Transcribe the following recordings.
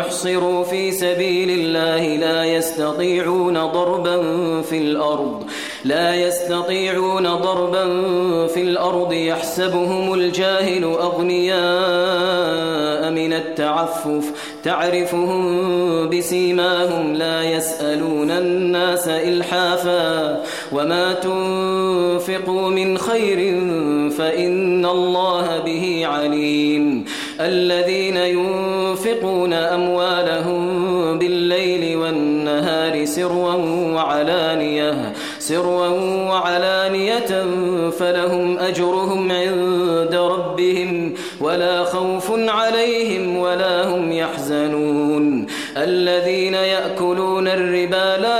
احصروا في سبيل الله لا يستطيعون ضربا في الأرض لا يستطيعون ضربا في الأرض يحسبهم الجاهل اغنياء من التعفف تعرفهم بسيماهم لا يسالون الناس الحافا وما تنفقوا من خير فان الله به عليم. الذين ينفقون ينفقون أموالهم بالليل والنهار سرا وعلانية سرا وعلانية فلهم أجرهم عند ربهم ولا خوف عليهم ولا هم يحزنون. الذين يأكلون الربا لا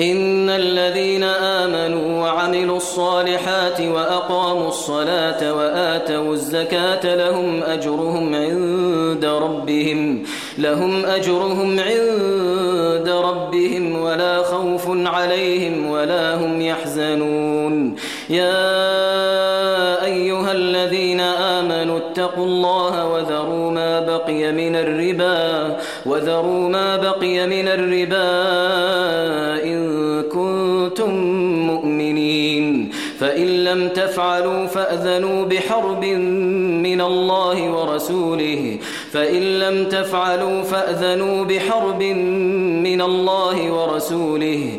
إن الذين آمنوا وعملوا الصالحات وأقاموا الصلاة وآتوا الزكاة لهم أجرهم عند ربهم لهم أجرهم عند ربهم ولا خوف عليهم ولا هم يحزنون. يا أيها الذين آمنوا اتقوا الله وذروا ما بقي من الربا وذروا ما بقي من الربا لم تفعلوا فأذنوا بحرب من الله ورسوله فإن لم تفعلوا فأذنوا بحرب من الله ورسوله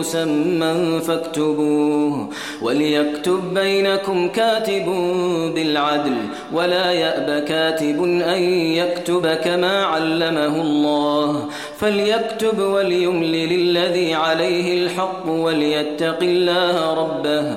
مسمى فاكتبوه وليكتب بينكم كاتب بالعدل ولا يأب كاتب أن يكتب كما علمه الله فليكتب وليملل الذي عليه الحق وليتق الله ربه